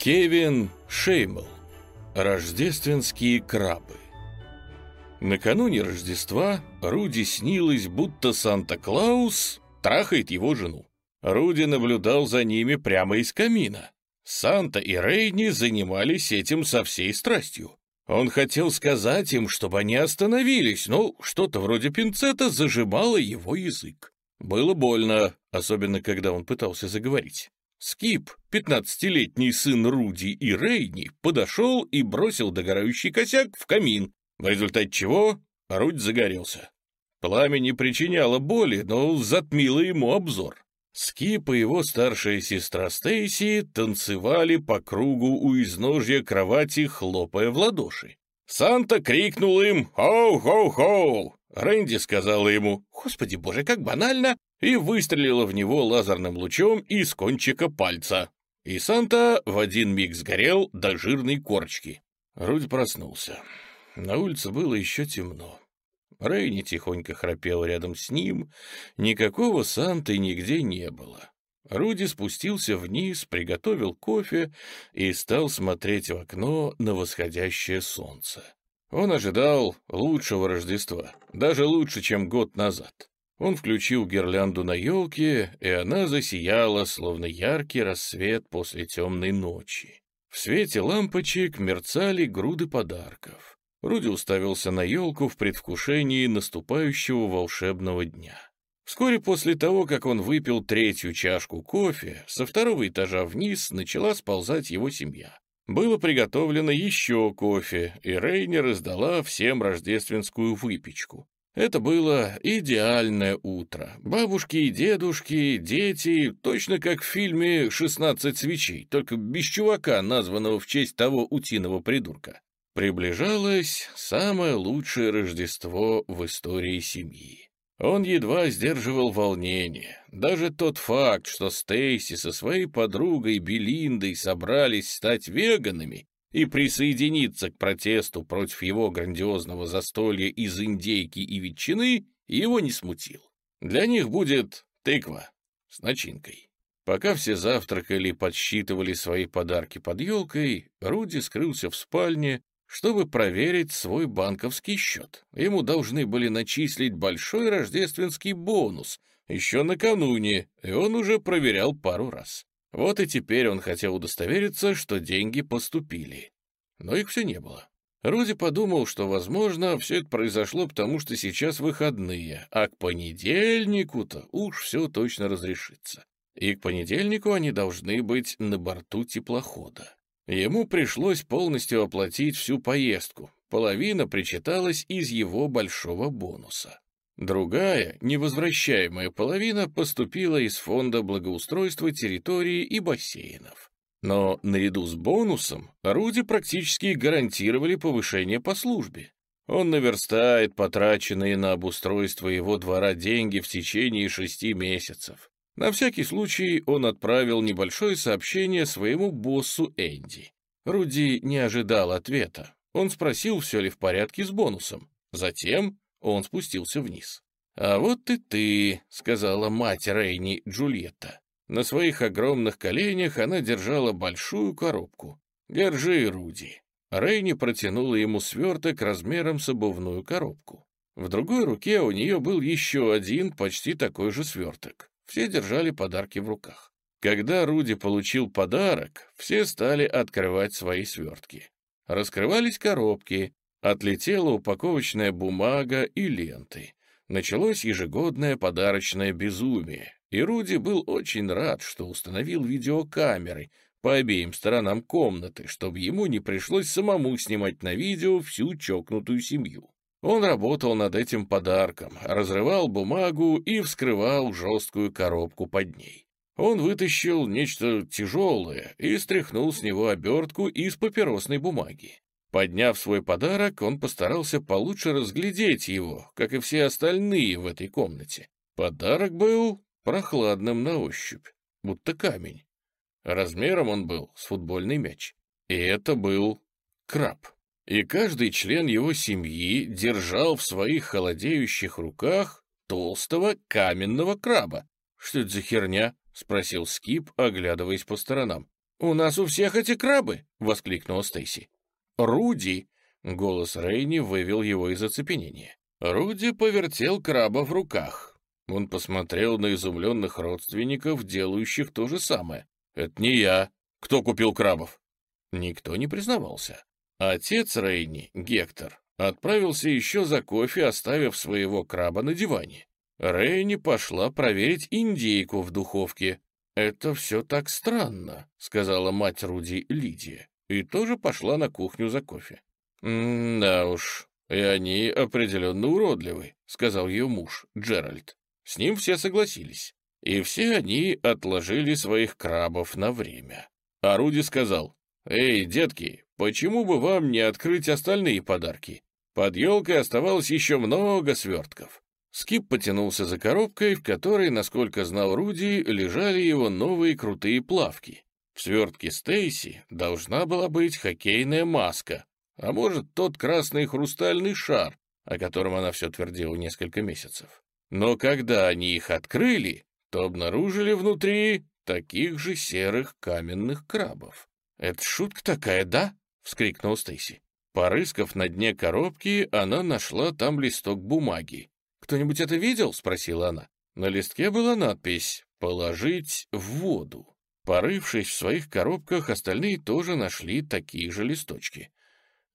Кевин Шеймл. Рождественские крабы. Накануне Рождества Руди снилось, будто Санта-Клаус трахает его жену. Руди наблюдал за ними прямо из камина. Санта и Рейни занимались этим со всей страстью. Он хотел сказать им, чтобы они остановились, но что-то вроде пинцета зажимало его язык. Было больно, особенно когда он пытался заговорить. Скип, пятнадцатилетний сын Руди и Рейни, подошел и бросил догорающий косяк в камин, в результате чего Руди загорелся. Пламя не причиняло боли, но затмило ему обзор. Скип и его старшая сестра Стейси танцевали по кругу у изножья кровати, хлопая в ладоши. Санта крикнул им «Хоу-хоу-хоу!». Рэнди сказала ему «Господи боже, как банально!» и выстрелила в него лазерным лучом из кончика пальца. И Санта в один миг сгорел до жирной корочки. Руди проснулся. На улице было еще темно. Рейни тихонько храпел рядом с ним. Никакого Санты нигде не было. Руди спустился вниз, приготовил кофе и стал смотреть в окно на восходящее солнце. Он ожидал лучшего Рождества, даже лучше, чем год назад. Он включил гирлянду на елке, и она засияла, словно яркий рассвет после темной ночи. В свете лампочек мерцали груды подарков. Руди уставился на елку в предвкушении наступающего волшебного дня. Вскоре после того, как он выпил третью чашку кофе, со второго этажа вниз начала сползать его семья. Было приготовлено еще кофе, и Рейнер раздала всем рождественскую выпечку. Это было идеальное утро. Бабушки и дедушки, дети, точно как в фильме «16 свечей», только без чувака, названного в честь того утиного придурка. Приближалось самое лучшее Рождество в истории семьи. Он едва сдерживал волнение. Даже тот факт, что Стейси со своей подругой Белиндой собрались стать веганами, и присоединиться к протесту против его грандиозного застолья из индейки и ветчины его не смутил. Для них будет тыква с начинкой. Пока все завтракали и подсчитывали свои подарки под елкой, Руди скрылся в спальне, чтобы проверить свой банковский счет. Ему должны были начислить большой рождественский бонус еще накануне, и он уже проверял пару раз. Вот и теперь он хотел удостовериться, что деньги поступили. Но их все не было. Руди подумал, что, возможно, все это произошло, потому что сейчас выходные, а к понедельнику-то уж все точно разрешится. И к понедельнику они должны быть на борту теплохода. Ему пришлось полностью оплатить всю поездку. Половина причиталась из его большого бонуса. Другая, невозвращаемая половина поступила из Фонда благоустройства территории и бассейнов. Но наряду с бонусом Руди практически гарантировали повышение по службе. Он наверстает потраченные на обустройство его двора деньги в течение шести месяцев. На всякий случай он отправил небольшое сообщение своему боссу Энди. Руди не ожидал ответа. Он спросил, все ли в порядке с бонусом. Затем он спустился вниз. «А вот и ты», — сказала мать Рейни Джульетта. На своих огромных коленях она держала большую коробку. «Держи, Руди». Рейни протянула ему сверток размером с обувную коробку. В другой руке у нее был еще один почти такой же сверток. Все держали подарки в руках. Когда Руди получил подарок, все стали открывать свои свертки. Раскрывались коробки, Отлетела упаковочная бумага и ленты. Началось ежегодное подарочное безумие, и Руди был очень рад, что установил видеокамеры по обеим сторонам комнаты, чтобы ему не пришлось самому снимать на видео всю чокнутую семью. Он работал над этим подарком, разрывал бумагу и вскрывал жесткую коробку под ней. Он вытащил нечто тяжелое и стряхнул с него обертку из папиросной бумаги. Подняв свой подарок, он постарался получше разглядеть его, как и все остальные в этой комнате. Подарок был прохладным на ощупь, будто камень. Размером он был с футбольный мяч. И это был краб. И каждый член его семьи держал в своих холодеющих руках толстого каменного краба. «Что это за херня?» — спросил Скип, оглядываясь по сторонам. «У нас у всех эти крабы!» — воскликнула Стейси. «Руди!» — голос Рейни вывел его из оцепенения. Руди повертел краба в руках. Он посмотрел на изумленных родственников, делающих то же самое. «Это не я. Кто купил крабов?» Никто не признавался. Отец Рейни, Гектор, отправился еще за кофе, оставив своего краба на диване. Рейни пошла проверить индейку в духовке. «Это все так странно», — сказала мать Руди Лидия, и тоже пошла на кухню за кофе. «Да уж, и они определенно уродливы», — сказал ее муж, Джеральд. С ним все согласились, и все они отложили своих крабов на время. А Руди сказал, «Эй, детки, почему бы вам не открыть остальные подарки? Под елкой оставалось еще много свертков». Скип потянулся за коробкой, в которой, насколько знал Руди, лежали его новые крутые плавки. В свертке Стейси должна была быть хоккейная маска, а может, тот красный хрустальный шар, о котором она все твердила несколько месяцев. Но когда они их открыли, то обнаружили внутри таких же серых каменных крабов. «Это шутка такая, да?» — вскрикнул Стейси. Порыскав на дне коробки, она нашла там листок бумаги. «Кто-нибудь это видел?» — спросила она. На листке была надпись «Положить в воду». Порывшись в своих коробках, остальные тоже нашли такие же листочки.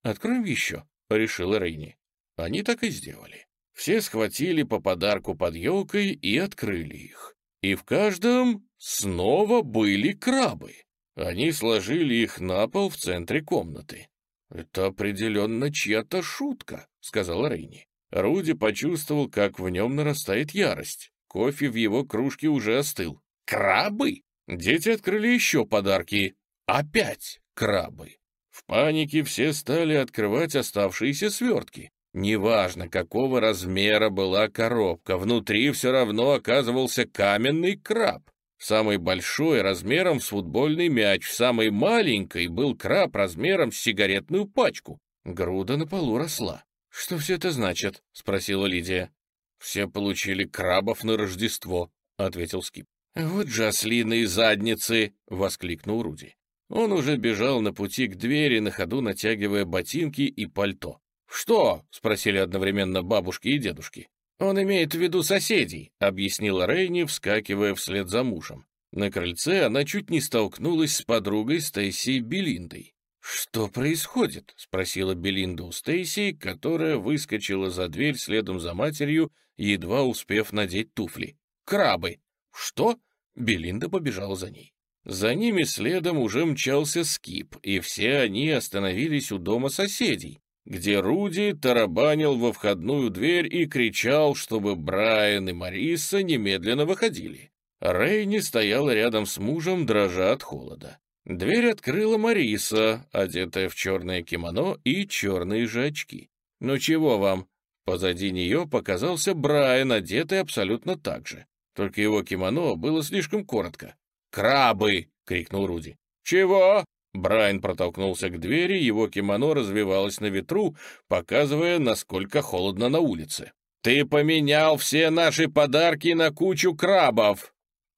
«Откроем еще», — решила Рейни. Они так и сделали. Все схватили по подарку под елкой и открыли их. И в каждом снова были крабы. Они сложили их на пол в центре комнаты. «Это определенно чья-то шутка», — сказал Рейни. Руди почувствовал, как в нем нарастает ярость. Кофе в его кружке уже остыл. «Крабы?» Дети открыли еще подарки. Опять крабы. В панике все стали открывать оставшиеся свертки. Неважно, какого размера была коробка, внутри все равно оказывался каменный краб. Самый большой размером с футбольный мяч, самый маленький был краб размером с сигаретную пачку. Груда на полу росла. «Что все это значит?» — спросила Лидия. «Все получили крабов на Рождество», — ответил Скип. «Вот же ослиные задницы!» — воскликнул Руди. Он уже бежал на пути к двери, на ходу натягивая ботинки и пальто. «Что?» — спросили одновременно бабушки и дедушки. «Он имеет в виду соседей», — объяснила Рейни, вскакивая вслед за мужем. На крыльце она чуть не столкнулась с подругой Стейси Белиндой. «Что происходит?» — спросила Белинда у Стейси, которая выскочила за дверь следом за матерью, едва успев надеть туфли. «Крабы!» «Что?» — Белинда побежала за ней. За ними следом уже мчался скип, и все они остановились у дома соседей, где Руди тарабанил во входную дверь и кричал, чтобы Брайан и Мариса немедленно выходили. Рейни стояла рядом с мужем, дрожа от холода. Дверь открыла Мариса, одетая в черное кимоно и черные же очки. «Ну чего вам?» Позади нее показался Брайан, одетый абсолютно так же. Только его кимоно было слишком коротко. «Крабы!» — крикнул Руди. «Чего?» Брайан протолкнулся к двери, его кимоно развивалось на ветру, показывая, насколько холодно на улице. «Ты поменял все наши подарки на кучу крабов!»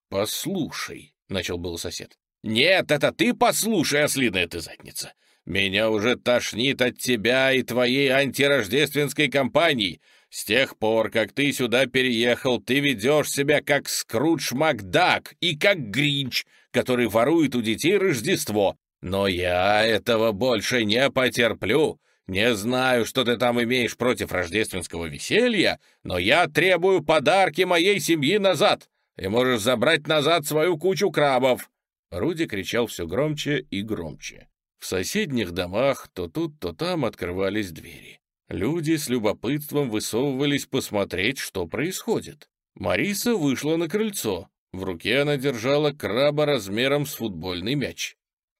«Послушай», — начал был сосед. «Нет, это ты послушай, ослиная ты задница! Меня уже тошнит от тебя и твоей антирождественской кампании. С тех пор, как ты сюда переехал, ты ведешь себя как Скрудж Макдак и как Гринч, который ворует у детей Рождество. Но я этого больше не потерплю. Не знаю, что ты там имеешь против рождественского веселья, но я требую подарки моей семьи назад. Ты можешь забрать назад свою кучу крабов. Руди кричал все громче и громче. В соседних домах то тут, то там открывались двери. Люди с любопытством высовывались посмотреть, что происходит. Мариса вышла на крыльцо. В руке она держала краба размером с футбольный мяч.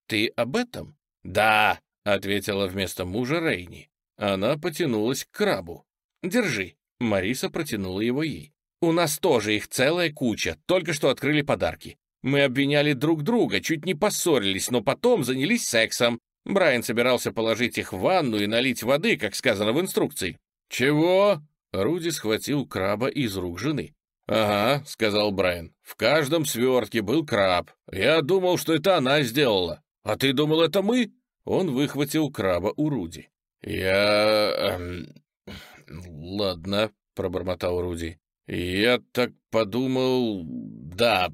«Ты об этом?» «Да», — ответила вместо мужа Рейни. Она потянулась к крабу. «Держи». Мариса протянула его ей. «У нас тоже их целая куча, только что открыли подарки. Мы обвиняли друг друга, чуть не поссорились, но потом занялись сексом. Брайан собирался положить их в ванну и налить воды, как сказано в инструкции. «Чего?» Руди схватил краба из рук жены. «Ага», — сказал Брайан, — «в каждом свертке был краб. Я думал, что это она сделала. А ты думал, это мы?» Он выхватил краба у Руди. «Я... Эм, ладно», — пробормотал Руди. «Я так подумал... Да,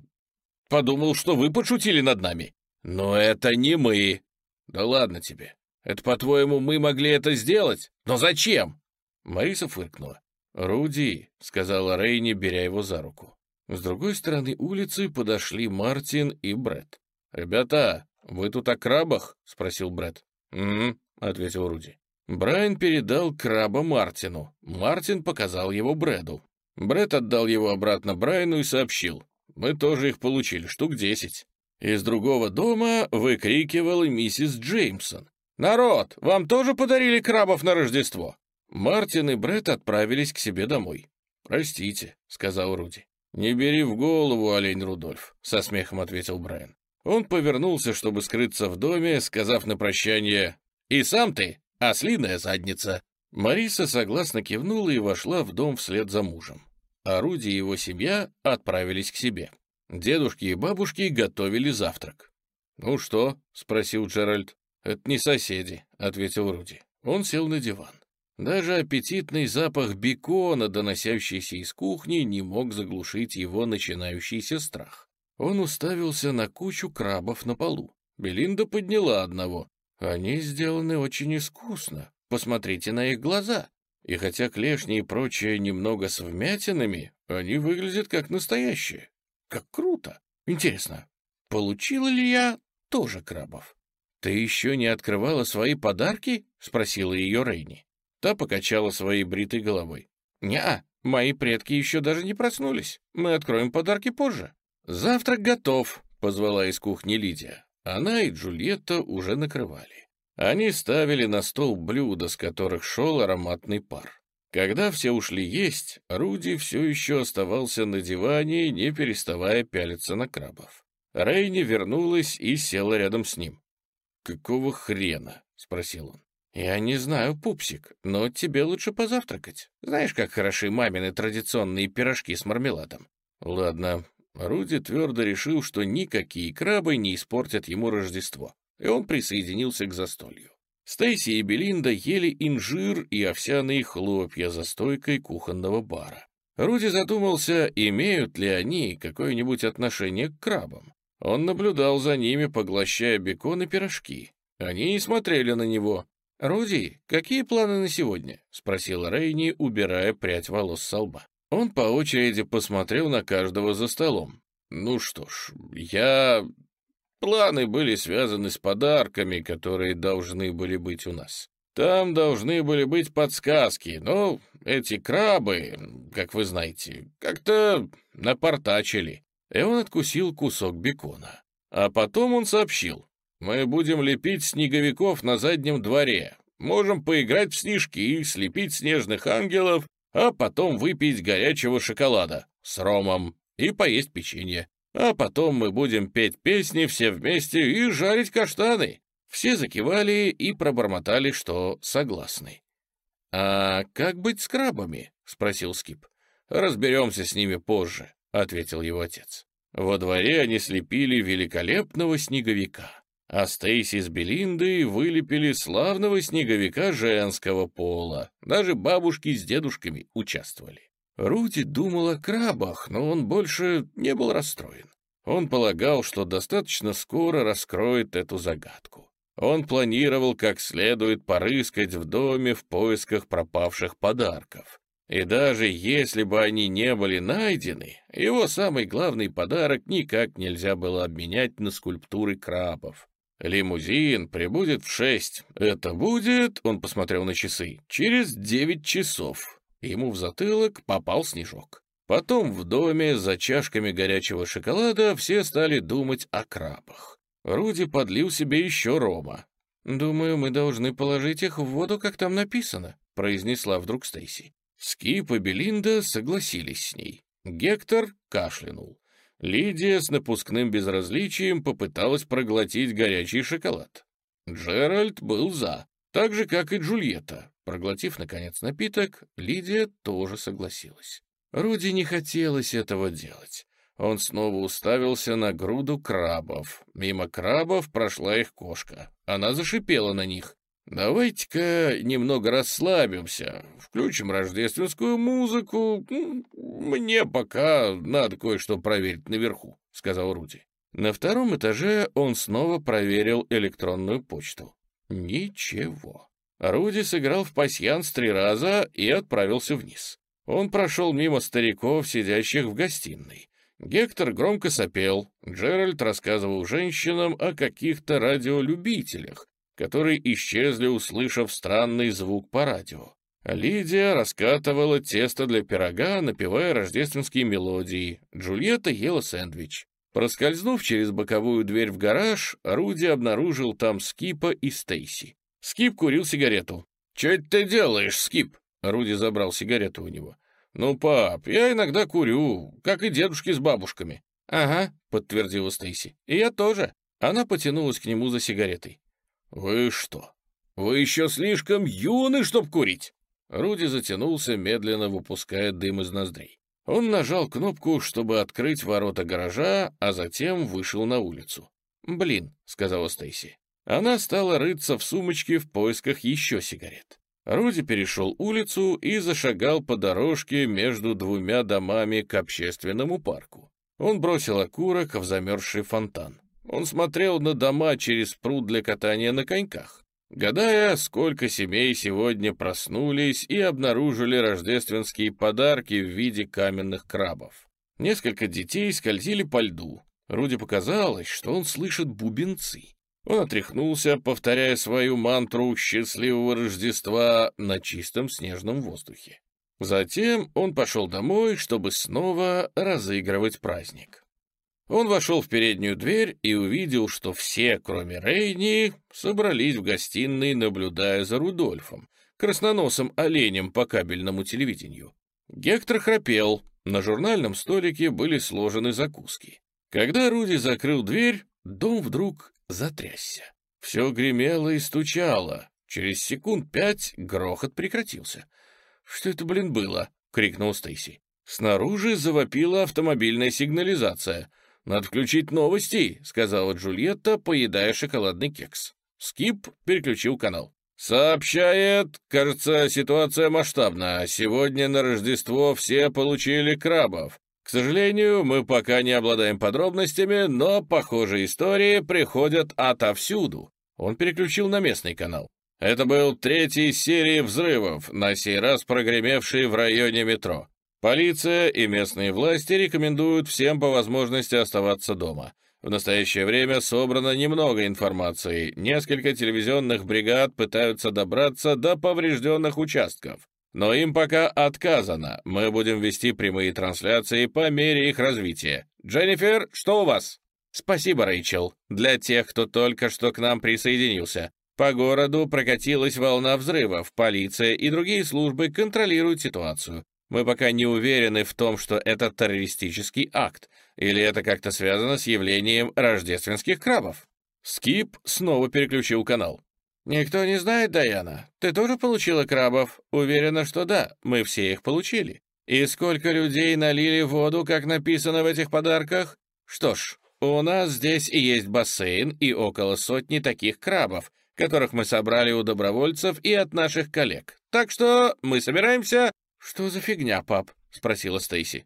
подумал, что вы подшутили над нами. Но это не мы. Да ладно тебе. Это, по-твоему, мы могли это сделать? Но зачем?» Мариса фыркнула. «Руди», — сказала Рейни, беря его за руку. С другой стороны улицы подошли Мартин и Бред. «Ребята, вы тут о крабах?» — спросил Бред. «Угу», — ответил Руди. Брайан передал краба Мартину. Мартин показал его Брэду. Брэд отдал его обратно Брайану и сообщил. «Мы тоже их получили, штук десять». Из другого дома выкрикивала миссис Джеймсон. «Народ, вам тоже подарили крабов на Рождество?» Мартин и Бред отправились к себе домой. «Простите», — сказал Руди. «Не бери в голову, олень Рудольф», — со смехом ответил Брайан. Он повернулся, чтобы скрыться в доме, сказав на прощание «И сам ты, ослиная задница». Мариса согласно кивнула и вошла в дом вслед за мужем. Руди и его семья отправились к себе. Дедушки и бабушки готовили завтрак. «Ну что?» — спросил Джеральд. «Это не соседи», — ответил Руди. Он сел на диван. Даже аппетитный запах бекона, доносящийся из кухни, не мог заглушить его начинающийся страх. Он уставился на кучу крабов на полу. Белинда подняла одного. Они сделаны очень искусно. Посмотрите на их глаза. И хотя клешни и прочее немного с вмятинами, они выглядят как настоящие. Как круто! Интересно, получила ли я тоже крабов? «Ты еще не открывала свои подарки?» — спросила ее Рейни. Та покачала своей бритой головой. «Не-а, мои предки еще даже не проснулись. Мы откроем подарки позже». «Завтрак готов», — позвала из кухни Лидия. Она и Джульетта уже накрывали. Они ставили на стол блюда, с которых шел ароматный пар. Когда все ушли есть, Руди все еще оставался на диване, не переставая пялиться на крабов. Рейни вернулась и села рядом с ним. «Какого хрена?» — спросил он. «Я не знаю, пупсик, но тебе лучше позавтракать. Знаешь, как хороши мамины традиционные пирожки с мармеладом?» «Ладно». Руди твердо решил, что никакие крабы не испортят ему Рождество, и он присоединился к застолью. Стейси и Белинда ели инжир и овсяные хлопья за стойкой кухонного бара. Руди задумался, имеют ли они какое-нибудь отношение к крабам. Он наблюдал за ними, поглощая бекон и пирожки. Они не смотрели на него, «Руди, какие планы на сегодня?» — спросила Рейни, убирая прядь волос со лба. Он по очереди посмотрел на каждого за столом. «Ну что ж, я...» Планы были связаны с подарками, которые должны были быть у нас. Там должны были быть подсказки, но эти крабы, как вы знаете, как-то напортачили. И он откусил кусок бекона. А потом он сообщил. Мы будем лепить снеговиков на заднем дворе. Можем поиграть в снежки, слепить снежных ангелов, а потом выпить горячего шоколада с ромом и поесть печенье. А потом мы будем петь песни все вместе и жарить каштаны. Все закивали и пробормотали, что согласны. «А как быть с крабами?» — спросил Скип. «Разберемся с ними позже», — ответил его отец. Во дворе они слепили великолепного снеговика а Стейси с Белиндой вылепили славного снеговика женского пола. Даже бабушки с дедушками участвовали. Рути думал о крабах, но он больше не был расстроен. Он полагал, что достаточно скоро раскроет эту загадку. Он планировал как следует порыскать в доме в поисках пропавших подарков. И даже если бы они не были найдены, его самый главный подарок никак нельзя было обменять на скульптуры крабов. Лимузин прибудет в шесть. Это будет, он посмотрел на часы, через девять часов. Ему в затылок попал снежок. Потом в доме за чашками горячего шоколада все стали думать о крабах. Руди подлил себе еще рома. «Думаю, мы должны положить их в воду, как там написано», — произнесла вдруг Стейси. Скип и Белинда согласились с ней. Гектор кашлянул. Лидия с напускным безразличием попыталась проглотить горячий шоколад. Джеральд был за, так же, как и Джульетта. Проглотив, наконец, напиток, Лидия тоже согласилась. Руди не хотелось этого делать. Он снова уставился на груду крабов. Мимо крабов прошла их кошка. Она зашипела на них. «Давайте-ка немного расслабимся, включим рождественскую музыку. Мне пока надо кое-что проверить наверху», — сказал Руди. На втором этаже он снова проверил электронную почту. Ничего. Руди сыграл в пасьянс три раза и отправился вниз. Он прошел мимо стариков, сидящих в гостиной. Гектор громко сопел. Джеральд рассказывал женщинам о каких-то радиолюбителях, которые исчезли, услышав странный звук по радио. Лидия раскатывала тесто для пирога, напевая рождественские мелодии. Джульетта ела сэндвич. Проскользнув через боковую дверь в гараж, Руди обнаружил там Скипа и Стейси. Скип курил сигарету. «Чё ты делаешь, Скип?» Руди забрал сигарету у него. «Ну, пап, я иногда курю, как и дедушки с бабушками». «Ага», — подтвердила Стейси. «И я тоже». Она потянулась к нему за сигаретой. «Вы что, вы еще слишком юны, чтоб курить?» Руди затянулся, медленно выпуская дым из ноздрей. Он нажал кнопку, чтобы открыть ворота гаража, а затем вышел на улицу. «Блин», — сказала Стейси. Она стала рыться в сумочке в поисках еще сигарет. Руди перешел улицу и зашагал по дорожке между двумя домами к общественному парку. Он бросил окурок в замерзший фонтан. Он смотрел на дома через пруд для катания на коньках, гадая, сколько семей сегодня проснулись и обнаружили рождественские подарки в виде каменных крабов. Несколько детей скользили по льду. Руди показалось, что он слышит бубенцы. Он отряхнулся, повторяя свою мантру «Счастливого Рождества» на чистом снежном воздухе. Затем он пошел домой, чтобы снова разыгрывать праздник. Он вошел в переднюю дверь и увидел, что все, кроме Рейни, собрались в гостиной, наблюдая за Рудольфом, красноносым оленем по кабельному телевидению. Гектор храпел, на журнальном столике были сложены закуски. Когда Руди закрыл дверь, дом вдруг затрясся. Все гремело и стучало. Через секунд пять грохот прекратился. «Что это, блин, было?» — крикнул Стейси. Снаружи завопила автомобильная сигнализация — «Надо включить новости», — сказала Джульетта, поедая шоколадный кекс. Скип переключил канал. «Сообщает, кажется, ситуация масштабна. Сегодня на Рождество все получили крабов. К сожалению, мы пока не обладаем подробностями, но похожие истории приходят отовсюду». Он переключил на местный канал. Это был третий серии взрывов, на сей раз прогремевший в районе метро. Полиция и местные власти рекомендуют всем по возможности оставаться дома. В настоящее время собрано немного информации. Несколько телевизионных бригад пытаются добраться до поврежденных участков. Но им пока отказано. Мы будем вести прямые трансляции по мере их развития. Дженнифер, что у вас? Спасибо, Рэйчел. Для тех, кто только что к нам присоединился. По городу прокатилась волна взрывов. Полиция и другие службы контролируют ситуацию. Мы пока не уверены в том, что это террористический акт, или это как-то связано с явлением рождественских крабов. Скип снова переключил канал. «Никто не знает, Даяна. Ты тоже получила крабов? Уверена, что да, мы все их получили. И сколько людей налили воду, как написано в этих подарках? Что ж, у нас здесь и есть бассейн, и около сотни таких крабов, которых мы собрали у добровольцев и от наших коллег. Так что мы собираемся «Что за фигня, пап?» — спросила Стейси.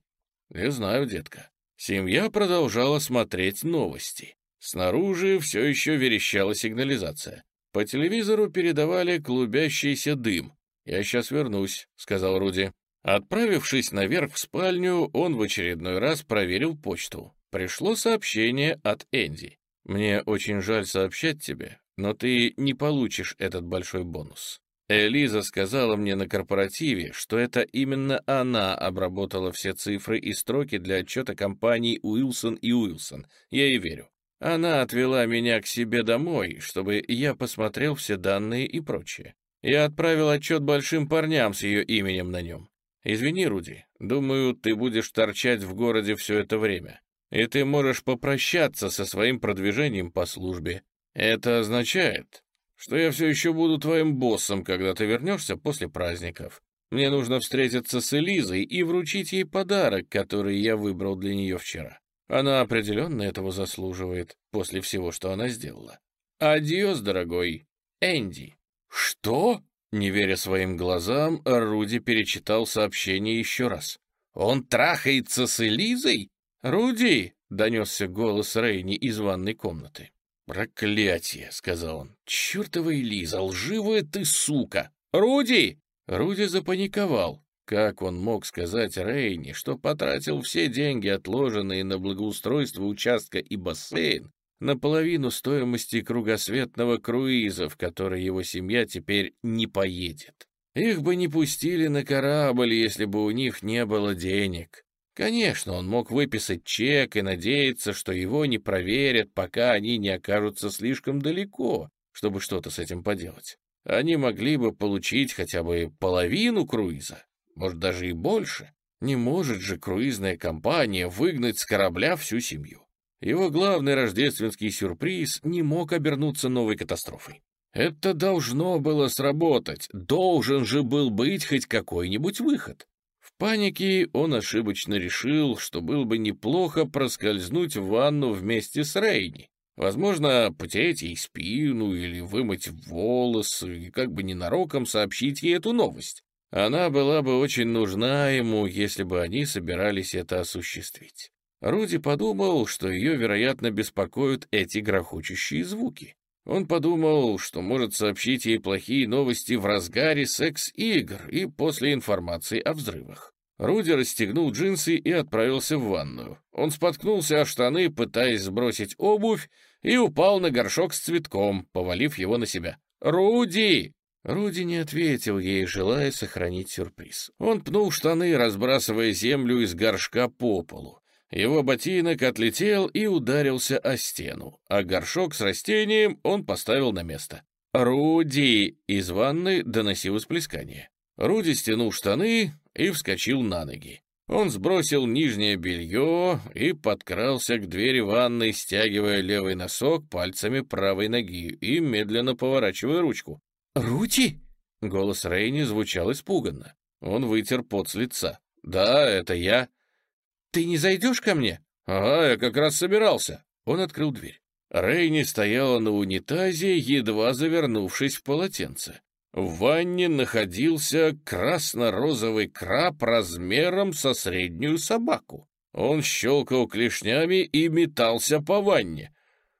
«Не знаю, детка». Семья продолжала смотреть новости. Снаружи все еще верещала сигнализация. По телевизору передавали клубящийся дым. «Я сейчас вернусь», — сказал Руди. Отправившись наверх в спальню, он в очередной раз проверил почту. Пришло сообщение от Энди. «Мне очень жаль сообщать тебе, но ты не получишь этот большой бонус. Элиза сказала мне на корпоративе, что это именно она обработала все цифры и строки для отчета компаний Уилсон и Уилсон. Я ей верю. Она отвела меня к себе домой, чтобы я посмотрел все данные и прочее. Я отправил отчет большим парням с ее именем на нем. Извини, Руди, думаю, ты будешь торчать в городе все это время. И ты можешь попрощаться со своим продвижением по службе. Это означает, что я все еще буду твоим боссом, когда ты вернешься после праздников. Мне нужно встретиться с Элизой и вручить ей подарок, который я выбрал для нее вчера. Она определенно этого заслуживает после всего, что она сделала. Адьос, дорогой. Энди. Что? Не веря своим глазам, Руди перечитал сообщение еще раз. «Он трахается с Элизой?» «Руди!» — донесся голос Рейни из ванной комнаты. «Проклятие!» — сказал он. «Чертова Элиза, лживая ты сука! Руди!» Руди запаниковал. Как он мог сказать Рейни, что потратил все деньги, отложенные на благоустройство участка и бассейн, наполовину стоимости кругосветного круиза, в который его семья теперь не поедет. Их бы не пустили на корабль, если бы у них не было денег. Конечно, он мог выписать чек и надеяться, что его не проверят, пока они не окажутся слишком далеко, чтобы что-то с этим поделать. Они могли бы получить хотя бы половину круиза, может, даже и больше. Не может же круизная компания выгнать с корабля всю семью. Его главный рождественский сюрприз не мог обернуться новой катастрофой. Это должно было сработать, должен же был быть хоть какой-нибудь выход. Панике он ошибочно решил, что было бы неплохо проскользнуть в ванну вместе с Рейни. Возможно, потереть ей спину или вымыть волосы и как бы ненароком сообщить ей эту новость. Она была бы очень нужна ему, если бы они собирались это осуществить. Руди подумал, что ее, вероятно, беспокоят эти грохочущие звуки. Он подумал, что может сообщить ей плохие новости в разгаре секс-игр и после информации о взрывах. Руди расстегнул джинсы и отправился в ванную. Он споткнулся о штаны, пытаясь сбросить обувь, и упал на горшок с цветком, повалив его на себя. «Руди!» Руди не ответил ей, желая сохранить сюрприз. Он пнул штаны, разбрасывая землю из горшка по полу. Его ботинок отлетел и ударился о стену, а горшок с растением он поставил на место. «Руди!» — из ванны доносилось плескание. Руди стянул штаны и вскочил на ноги. Он сбросил нижнее белье и подкрался к двери ванной, стягивая левый носок пальцами правой ноги и медленно поворачивая ручку. «Руди?» — голос Рейни звучал испуганно. Он вытер пот с лица. «Да, это я». «Ты не зайдешь ко мне?» «Ага, я как раз собирался». Он открыл дверь. Рейни стояла на унитазе, едва завернувшись в полотенце. В ванне находился красно-розовый краб размером со среднюю собаку. Он щелкал клешнями и метался по ванне.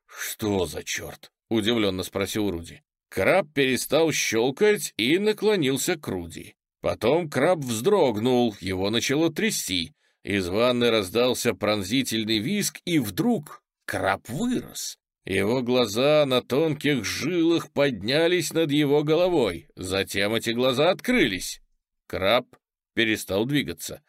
«Что за черт?» — удивленно спросил Руди. Краб перестал щелкать и наклонился к Руди. Потом краб вздрогнул, его начало трясти. Из ванны раздался пронзительный визг, и вдруг краб вырос. Его глаза на тонких жилах поднялись над его головой. Затем эти глаза открылись. Краб перестал двигаться.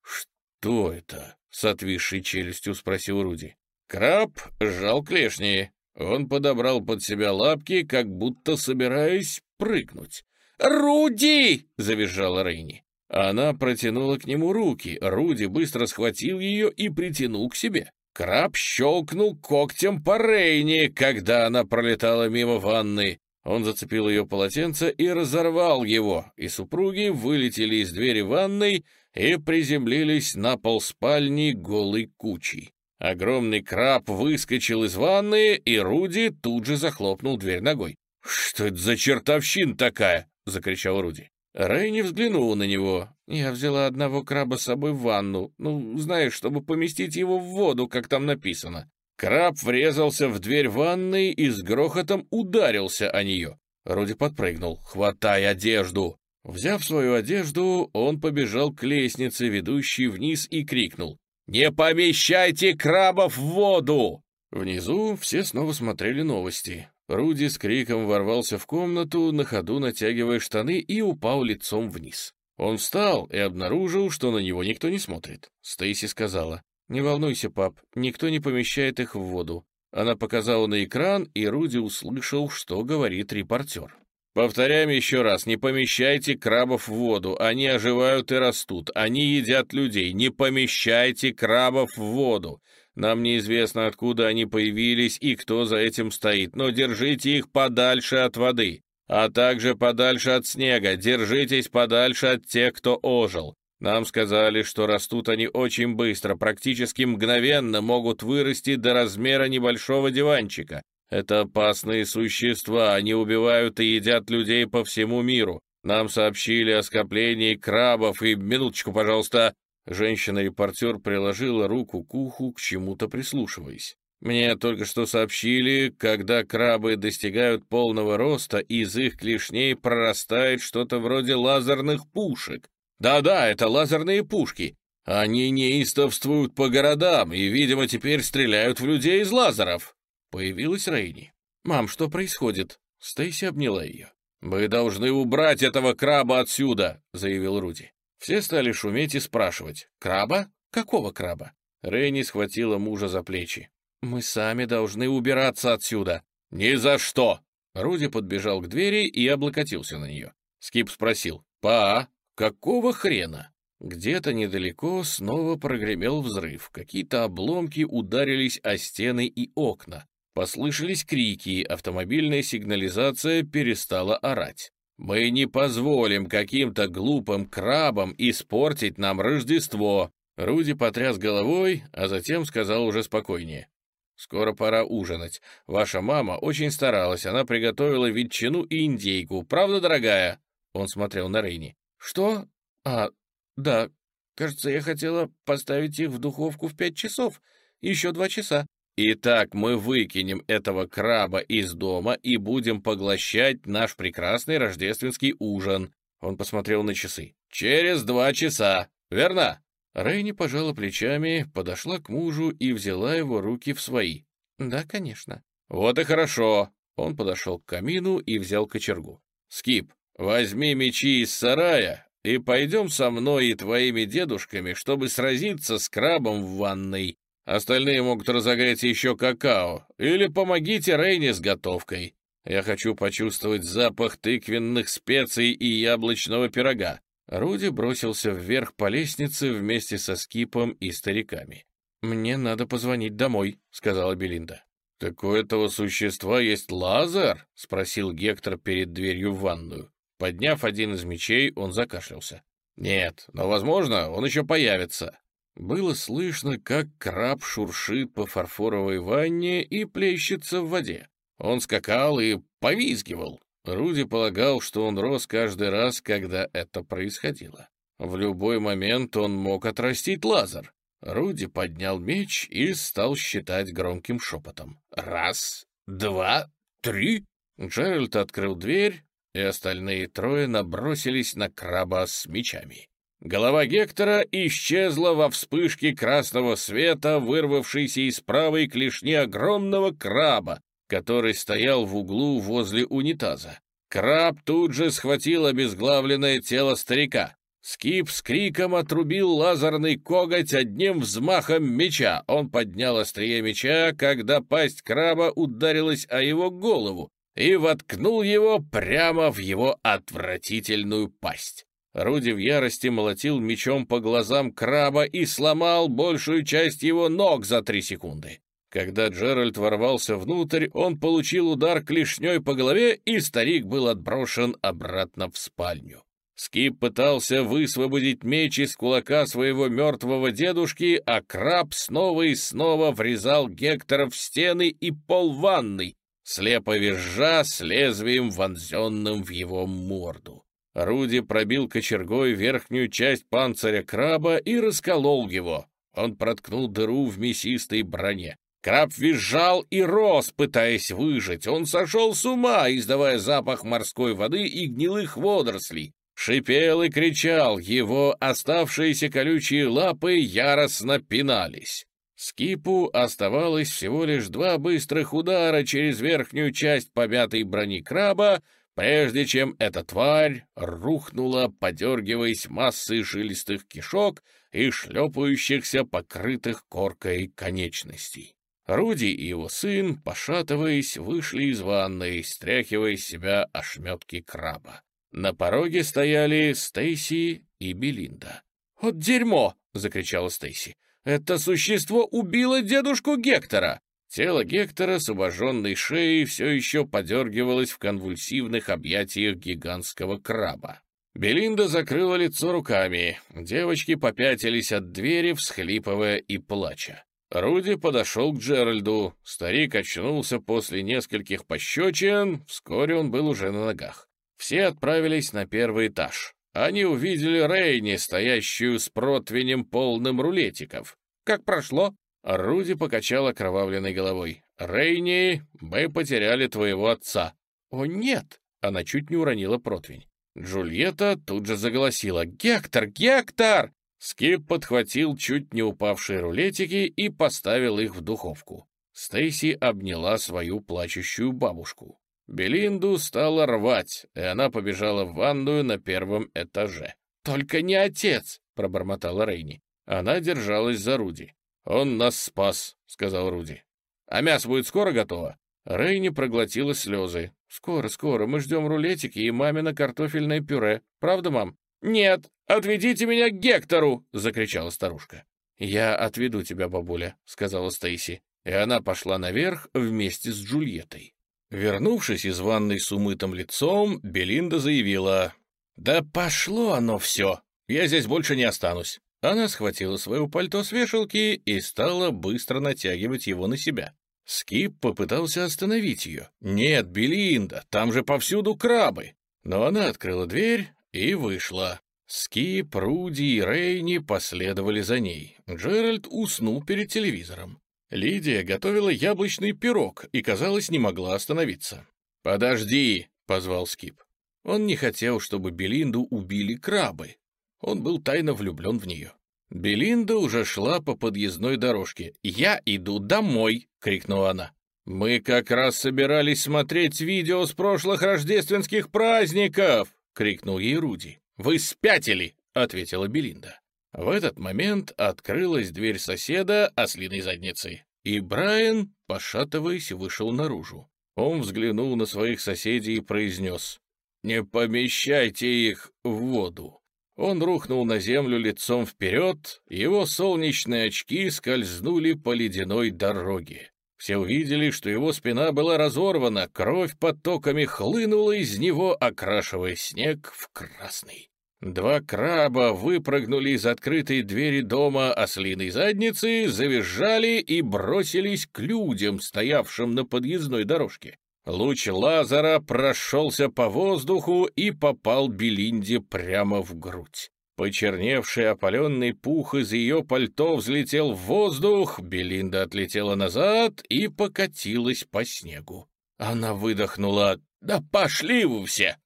«Что это?» — с отвисшей челюстью спросил Руди. Краб сжал клешни. Он подобрал под себя лапки, как будто собираясь прыгнуть. «Руди!» — завизжала Рейни. Она протянула к нему руки. Руди быстро схватил ее и притянул к себе. Краб щелкнул когтем по Рейне, когда она пролетала мимо ванны. Он зацепил ее полотенце и разорвал его, и супруги вылетели из двери ванной и приземлились на пол спальни голой кучей. Огромный краб выскочил из ванны, и Руди тут же захлопнул дверь ногой. «Что это за чертовщина такая?» — закричал Руди. Рейни взглянула на него. «Я взяла одного краба с собой в ванну. Ну, знаешь, чтобы поместить его в воду, как там написано». Краб врезался в дверь ванной и с грохотом ударился о нее. Руди подпрыгнул. «Хватай одежду!» Взяв свою одежду, он побежал к лестнице, ведущей вниз, и крикнул. «Не помещайте крабов в воду!» Внизу все снова смотрели новости. Руди с криком ворвался в комнату, на ходу натягивая штаны, и упал лицом вниз. Он встал и обнаружил, что на него никто не смотрит. Стейси сказала, «Не волнуйся, пап, никто не помещает их в воду». Она показала на экран, и Руди услышал, что говорит репортер. «Повторяем еще раз, не помещайте крабов в воду, они оживают и растут, они едят людей, не помещайте крабов в воду. Нам неизвестно, откуда они появились и кто за этим стоит, но держите их подальше от воды. А также подальше от снега, держитесь подальше от тех, кто ожил. Нам сказали, что растут они очень быстро, практически мгновенно могут вырасти до размера небольшого диванчика. Это опасные существа, они убивают и едят людей по всему миру. Нам сообщили о скоплении крабов и... Минуточку, пожалуйста. Женщина-репортер приложила руку к уху, к чему-то прислушиваясь. Мне только что сообщили, когда крабы достигают полного роста, из их клешней прорастает что-то вроде лазерных пушек. Да-да, это лазерные пушки. Они неистовствуют по городам и, видимо, теперь стреляют в людей из лазеров. Появилась Рейни. «Мам, что происходит?» Стейси обняла ее. «Мы должны убрать этого краба отсюда», — заявил Руди. Все стали шуметь и спрашивать. «Краба? Какого краба?» Рейни схватила мужа за плечи. «Мы сами должны убираться отсюда». «Ни за что!» Руди подбежал к двери и облокотился на нее. Скип спросил. «Па, какого хрена?» Где-то недалеко снова прогремел взрыв. Какие-то обломки ударились о стены и окна. Послышались крики, автомобильная сигнализация перестала орать. Мы не позволим каким-то глупым крабам испортить нам Рождество. Руди потряс головой, а затем сказал уже спокойнее. «Скоро пора ужинать. Ваша мама очень старалась, она приготовила ветчину и индейку. Правда, дорогая?» Он смотрел на Рейни. «Что? А, да. Кажется, я хотела поставить их в духовку в пять часов. Еще два часа. Итак, мы выкинем этого краба из дома и будем поглощать наш прекрасный рождественский ужин. Он посмотрел на часы. Через два часа, верно? Рейни пожала плечами, подошла к мужу и взяла его руки в свои. Да, конечно. Вот и хорошо. Он подошел к камину и взял кочергу. Скип, возьми мечи из сарая и пойдем со мной и твоими дедушками, чтобы сразиться с крабом в ванной. Остальные могут разогреть еще какао. Или помогите Рейне с готовкой. Я хочу почувствовать запах тыквенных специй и яблочного пирога». Руди бросился вверх по лестнице вместе со Скипом и стариками. «Мне надо позвонить домой», — сказала Белинда. «Так у этого существа есть лазер?» — спросил Гектор перед дверью в ванную. Подняв один из мечей, он закашлялся. «Нет, но, возможно, он еще появится. Было слышно, как краб шуршит по фарфоровой ванне и плещется в воде. Он скакал и повизгивал. Руди полагал, что он рос каждый раз, когда это происходило. В любой момент он мог отрастить лазер. Руди поднял меч и стал считать громким шепотом. «Раз, два, три!» Джеральд открыл дверь, и остальные трое набросились на краба с мечами. Голова Гектора исчезла во вспышке красного света, вырвавшейся из правой клешни огромного краба, который стоял в углу возле унитаза. Краб тут же схватил обезглавленное тело старика. Скип с криком отрубил лазерный коготь одним взмахом меча. Он поднял острие меча, когда пасть краба ударилась о его голову и воткнул его прямо в его отвратительную пасть. Руди в ярости молотил мечом по глазам краба и сломал большую часть его ног за три секунды. Когда Джеральд ворвался внутрь, он получил удар клешней по голове, и старик был отброшен обратно в спальню. Скип пытался высвободить меч из кулака своего мертвого дедушки, а краб снова и снова врезал Гектора в стены и пол ванной, слепо визжа с лезвием, вонзенным в его морду. Руди пробил кочергой верхнюю часть панциря краба и расколол его. Он проткнул дыру в мясистой броне. Краб визжал и рос, пытаясь выжить. Он сошел с ума, издавая запах морской воды и гнилых водорослей. Шипел и кричал, его оставшиеся колючие лапы яростно пинались. Скипу оставалось всего лишь два быстрых удара через верхнюю часть помятой брони краба, прежде чем эта тварь рухнула, подергиваясь массой жилистых кишок и шлепающихся покрытых коркой конечностей. Руди и его сын, пошатываясь, вышли из ванной, стряхивая из себя ошметки краба. На пороге стояли Стейси и Белинда. «Вот дерьмо!» — закричала Стейси. «Это существо убило дедушку Гектора!» Тело Гектора с обожженной шеей все еще подергивалось в конвульсивных объятиях гигантского краба. Белинда закрыла лицо руками. Девочки попятились от двери, всхлипывая и плача. Руди подошел к Джеральду. Старик очнулся после нескольких пощечин, вскоре он был уже на ногах. Все отправились на первый этаж. Они увидели Рейни, стоящую с противнем полным рулетиков. «Как прошло?» Руди покачал окровавленной головой. «Рейни, мы потеряли твоего отца». «О, нет!» Она чуть не уронила противень. Джульетта тут же заголосила «Гектор! Гектор!» Скип подхватил чуть не упавшие рулетики и поставил их в духовку. Стейси обняла свою плачущую бабушку. Белинду стала рвать, и она побежала в ванную на первом этаже. «Только не отец!» — пробормотала Рейни. Она держалась за Руди. «Он нас спас», — сказал Руди. «А мясо будет скоро готово?» Рейни проглотила слезы. «Скоро, скоро, мы ждем рулетики и мамино картофельное пюре. Правда, мам?» «Нет, отведите меня к Гектору!» — закричала старушка. «Я отведу тебя, бабуля», — сказала Стейси. И она пошла наверх вместе с Джульеттой. Вернувшись из ванной с умытым лицом, Белинда заявила, «Да пошло оно все! Я здесь больше не останусь!» Она схватила свое пальто с вешалки и стала быстро натягивать его на себя. Скип попытался остановить ее. «Нет, Белинда, там же повсюду крабы!» Но она открыла дверь и вышла. Скип, Руди и Рейни последовали за ней. Джеральд уснул перед телевизором. Лидия готовила яблочный пирог и, казалось, не могла остановиться. «Подожди!» — позвал Скип. Он не хотел, чтобы Белинду убили крабы. Он был тайно влюблен в нее. Белинда уже шла по подъездной дорожке. «Я иду домой!» — крикнула она. «Мы как раз собирались смотреть видео с прошлых рождественских праздников!» — крикнул ей Руди. «Вы спятили!» — ответила Белинда. В этот момент открылась дверь соседа ослиной задницей, и Брайан, пошатываясь, вышел наружу. Он взглянул на своих соседей и произнес «Не помещайте их в воду». Он рухнул на землю лицом вперед, его солнечные очки скользнули по ледяной дороге. Все увидели, что его спина была разорвана, кровь потоками хлынула из него, окрашивая снег в красный. Два краба выпрыгнули из открытой двери дома ослиной задницы, завизжали и бросились к людям, стоявшим на подъездной дорожке. Луч лазера прошелся по воздуху и попал Белинде прямо в грудь. Почерневший опаленный пух из ее пальто взлетел в воздух, Белинда отлетела назад и покатилась по снегу. Она выдохнула «Да пошли вы все!»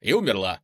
и умерла.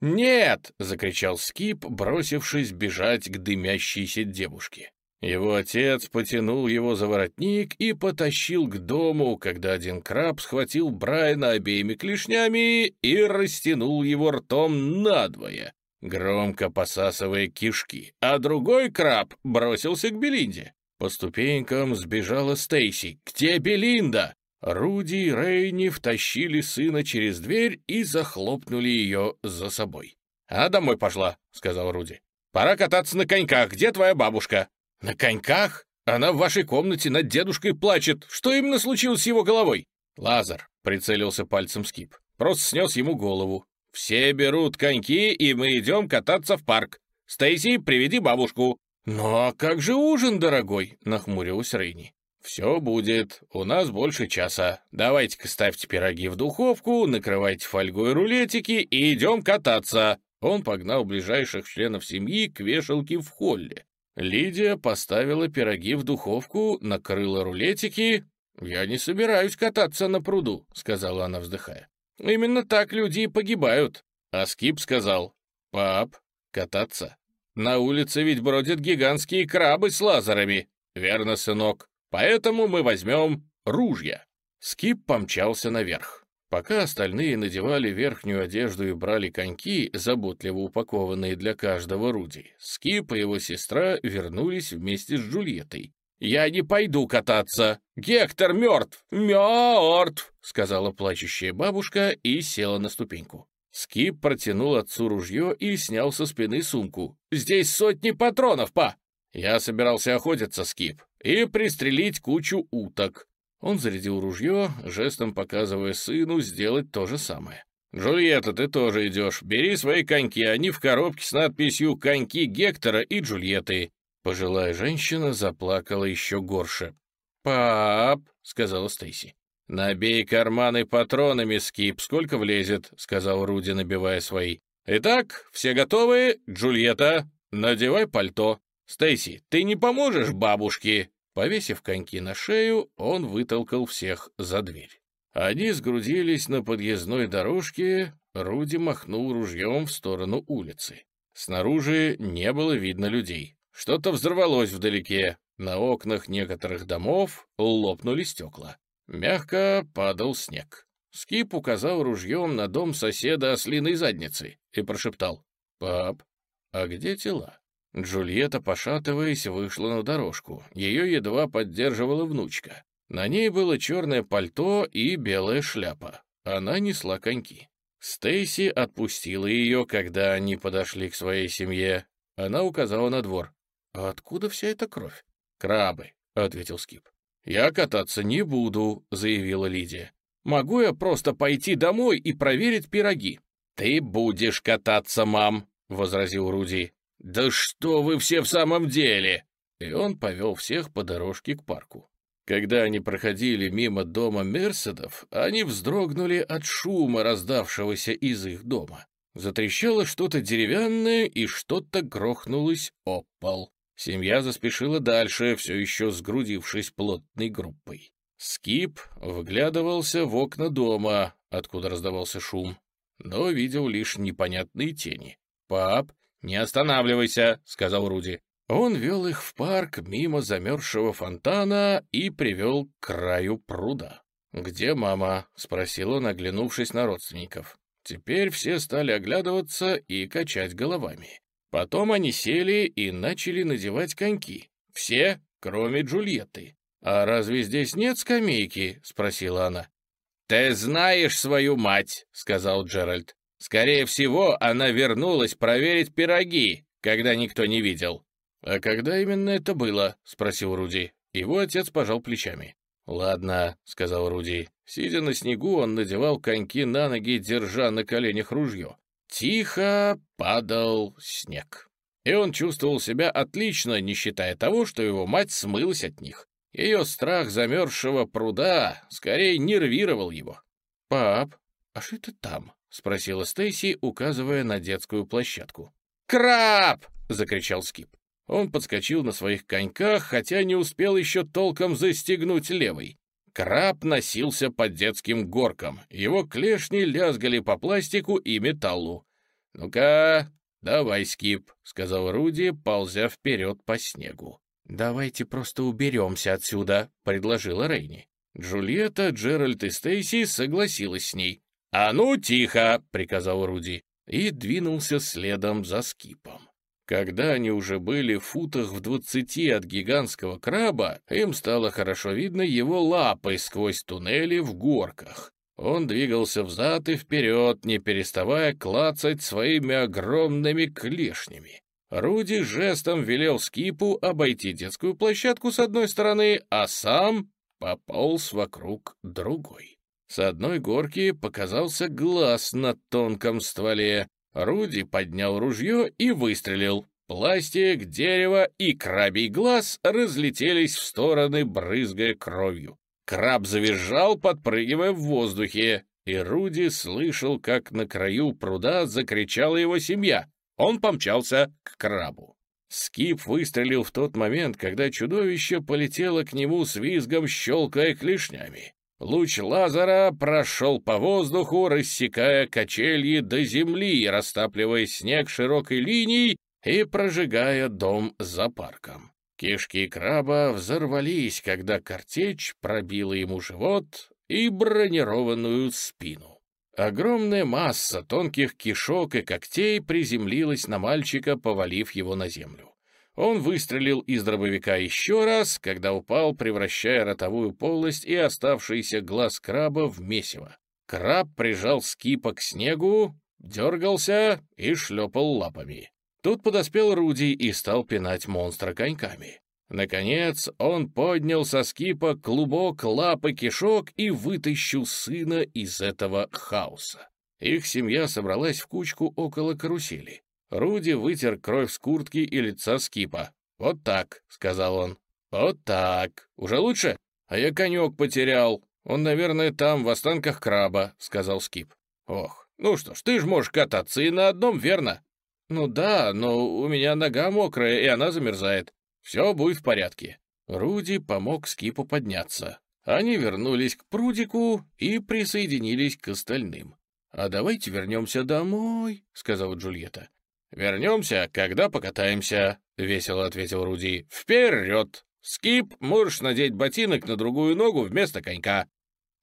«Нет!» — закричал Скип, бросившись бежать к дымящейся девушке. Его отец потянул его за воротник и потащил к дому, когда один краб схватил Брайана обеими клешнями и растянул его ртом надвое, громко посасывая кишки, а другой краб бросился к Белинде. По ступенькам сбежала Стейси. «Где Белинда?» Руди и Рейни втащили сына через дверь и захлопнули ее за собой. «А домой пошла», — сказал Руди. «Пора кататься на коньках. Где твоя бабушка?» «На коньках? Она в вашей комнате над дедушкой плачет. Что именно случилось с его головой?» «Лазар», — прицелился пальцем Скип. «Просто снес ему голову. Все берут коньки, и мы идем кататься в парк. Стейси, приведи бабушку». «Ну а как же ужин, дорогой?» — нахмурилась Рейни. «Все будет. У нас больше часа. Давайте-ка ставьте пироги в духовку, накрывайте фольгой рулетики и идем кататься». Он погнал ближайших членов семьи к вешалке в холле. Лидия поставила пироги в духовку, накрыла рулетики. «Я не собираюсь кататься на пруду», — сказала она, вздыхая. «Именно так люди и погибают». А Скип сказал, «Пап, кататься? На улице ведь бродят гигантские крабы с лазерами». «Верно, сынок. Поэтому мы возьмем ружья». Скип помчался наверх. Пока остальные надевали верхнюю одежду и брали коньки, заботливо упакованные для каждого Руди, Скип и его сестра вернулись вместе с Джульеттой. «Я не пойду кататься! Гектор мертв! Мертв!» — сказала плачущая бабушка и села на ступеньку. Скип протянул отцу ружье и снял со спины сумку. «Здесь сотни патронов, па!» «Я собирался охотиться, Скип. и пристрелить кучу уток. Он зарядил ружье, жестом показывая сыну сделать то же самое. «Джульетта, ты тоже идешь. Бери свои коньки, они в коробке с надписью «Коньки Гектора и Джульетты». Пожилая женщина заплакала еще горше. «Пап», — сказала Стейси. «Набей карманы патронами, Скип, сколько влезет», — сказал Руди, набивая свои. «Итак, все готовы? Джульетта, надевай пальто. Стейси, ты не поможешь бабушке?» Повесив коньки на шею, он вытолкал всех за дверь. Они сгрудились на подъездной дорожке, Руди махнул ружьем в сторону улицы. Снаружи не было видно людей. Что-то взорвалось вдалеке. На окнах некоторых домов лопнули стекла. Мягко падал снег. Скип указал ружьем на дом соседа ослиной задницы и прошептал. «Пап, а где тела?» Джульетта, пошатываясь, вышла на дорожку. Ее едва поддерживала внучка. На ней было черное пальто и белая шляпа. Она несла коньки. Стейси отпустила ее, когда они подошли к своей семье. Она указала на двор. «А откуда вся эта кровь?» «Крабы», — ответил Скип. «Я кататься не буду», — заявила Лидия. «Могу я просто пойти домой и проверить пироги?» «Ты будешь кататься, мам», — возразил Руди. «Да что вы все в самом деле!» И он повел всех по дорожке к парку. Когда они проходили мимо дома Мерседов, они вздрогнули от шума, раздавшегося из их дома. Затрещало что-то деревянное, и что-то грохнулось о пол. Семья заспешила дальше, все еще сгрудившись плотной группой. Скип выглядывался в окна дома, откуда раздавался шум, но видел лишь непонятные тени. «Пап, «Не останавливайся», — сказал Руди. Он вел их в парк мимо замерзшего фонтана и привел к краю пруда. «Где мама?» — спросил он, оглянувшись на родственников. Теперь все стали оглядываться и качать головами. Потом они сели и начали надевать коньки. Все, кроме Джульетты. «А разве здесь нет скамейки?» — спросила она. «Ты знаешь свою мать», — сказал Джеральд. Скорее всего, она вернулась проверить пироги, когда никто не видел. «А когда именно это было?» — спросил Руди. Его отец пожал плечами. «Ладно», — сказал Руди. Сидя на снегу, он надевал коньки на ноги, держа на коленях ружье. Тихо падал снег. И он чувствовал себя отлично, не считая того, что его мать смылась от них. Ее страх замерзшего пруда скорее нервировал его. «Пап, а что это там?» — спросила Стейси, указывая на детскую площадку. «Краб!» — закричал Скип. Он подскочил на своих коньках, хотя не успел еще толком застегнуть левый. Краб носился под детским горком. Его клешни лязгали по пластику и металлу. «Ну-ка, давай, Скип», — сказал Руди, ползя вперед по снегу. «Давайте просто уберемся отсюда», — предложила Рейни. Джульетта, Джеральд и Стейси согласилась с ней. «А ну, тихо!» — приказал Руди и двинулся следом за скипом. Когда они уже были в футах в двадцати от гигантского краба, им стало хорошо видно его лапы сквозь туннели в горках. Он двигался взад и вперед, не переставая клацать своими огромными клешнями. Руди жестом велел скипу обойти детскую площадку с одной стороны, а сам пополз вокруг другой. С одной горки показался глаз на тонком стволе. Руди поднял ружье и выстрелил. Пластик, дерево и крабий глаз разлетелись в стороны, брызгая кровью. Краб завизжал, подпрыгивая в воздухе, и Руди слышал, как на краю пруда закричала его семья. Он помчался к крабу. Скип выстрелил в тот момент, когда чудовище полетело к нему с визгом, щелкая клешнями. Луч лазера прошел по воздуху, рассекая качельи до земли, растапливая снег широкой линией и прожигая дом за парком. Кишки краба взорвались, когда картечь пробила ему живот и бронированную спину. Огромная масса тонких кишок и когтей приземлилась на мальчика, повалив его на землю. Он выстрелил из дробовика еще раз, когда упал, превращая ротовую полость и оставшийся глаз краба в месиво. Краб прижал скипа к снегу, дергался и шлепал лапами. Тут подоспел Руди и стал пинать монстра коньками. Наконец он поднял со скипа клубок лапы кишок и вытащил сына из этого хаоса. Их семья собралась в кучку около карусели. Руди вытер кровь с куртки и лица скипа. «Вот так», — сказал он. «Вот так. Уже лучше? А я конек потерял. Он, наверное, там, в останках краба», — сказал скип. «Ох, ну что ж, ты ж можешь кататься и на одном, верно?» «Ну да, но у меня нога мокрая, и она замерзает. Все будет в порядке». Руди помог Скипу подняться. Они вернулись к прудику и присоединились к остальным. «А давайте вернемся домой», — сказала Джульетта. «Вернемся, когда покатаемся», — весело ответил Руди. «Вперед! Скип, можешь надеть ботинок на другую ногу вместо конька».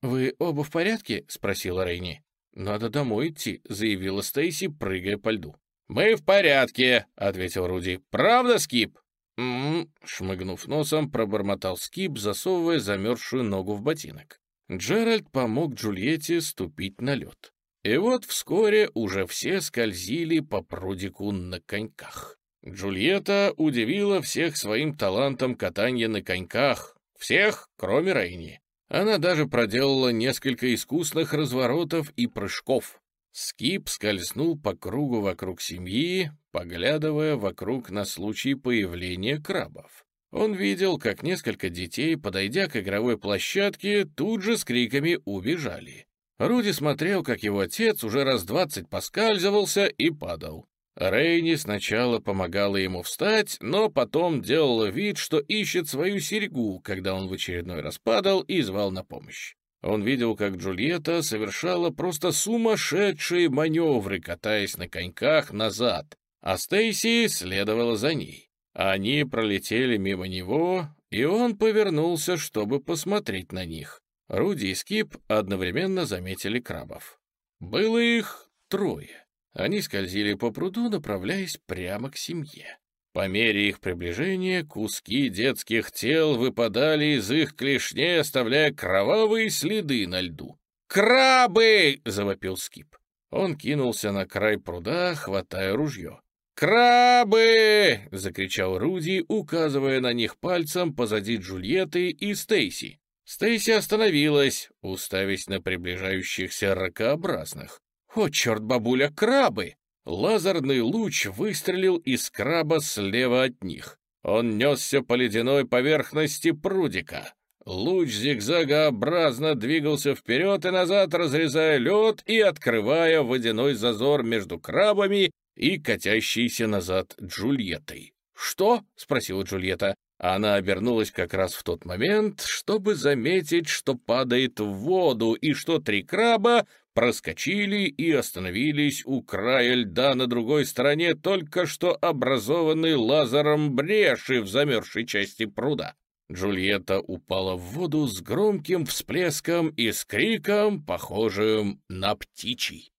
«Вы оба в порядке?» — спросила Рейни. «Надо домой идти», — заявила Стейси, прыгая по льду. «Мы в порядке», — ответил Руди. «Правда, Скип?» «М-м-м», шмыгнув носом, пробормотал Скип, засовывая замерзшую ногу в ботинок. Джеральд помог Джульетте ступить на лед. И вот вскоре уже все скользили по прудику на коньках. Джульетта удивила всех своим талантом катания на коньках, всех, кроме Рейни. Она даже проделала несколько искусных разворотов и прыжков. Скип скользнул по кругу вокруг семьи, поглядывая вокруг на случай появления крабов. Он видел, как несколько детей, подойдя к игровой площадке, тут же с криками убежали. Руди смотрел, как его отец уже раз двадцать поскальзывался и падал. Рейни сначала помогала ему встать, но потом делала вид, что ищет свою серьгу, когда он в очередной раз падал и звал на помощь. Он видел, как Джульетта совершала просто сумасшедшие маневры, катаясь на коньках назад, а Стейси следовала за ней. Они пролетели мимо него, и он повернулся, чтобы посмотреть на них. Руди и Скип одновременно заметили крабов. Было их трое. Они скользили по пруду, направляясь прямо к семье. По мере их приближения куски детских тел выпадали из их клешней, оставляя кровавые следы на льду. «Крабы!» — завопил Скип. Он кинулся на край пруда, хватая ружье. «Крабы!» — закричал Руди, указывая на них пальцем позади Джульетты и Стейси. Стейси остановилась, уставясь на приближающихся ракообразных. «О, черт, бабуля, крабы!» Лазерный луч выстрелил из краба слева от них. Он несся по ледяной поверхности прудика. Луч зигзагообразно двигался вперед и назад, разрезая лед и открывая водяной зазор между крабами и катящейся назад Джульеттой. «Что?» — спросила Джульетта. Она обернулась как раз в тот момент, чтобы заметить, что падает в воду и что три краба проскочили и остановились у края льда на другой стороне только что образованной лазером бреши в замерзшей части пруда. Джульетта упала в воду с громким всплеском и с криком, похожим на птичий.